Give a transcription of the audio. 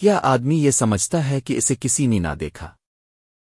کیا آدمی یہ سمجھتا ہے کہ اسے کسی نے نہ دیکھا؟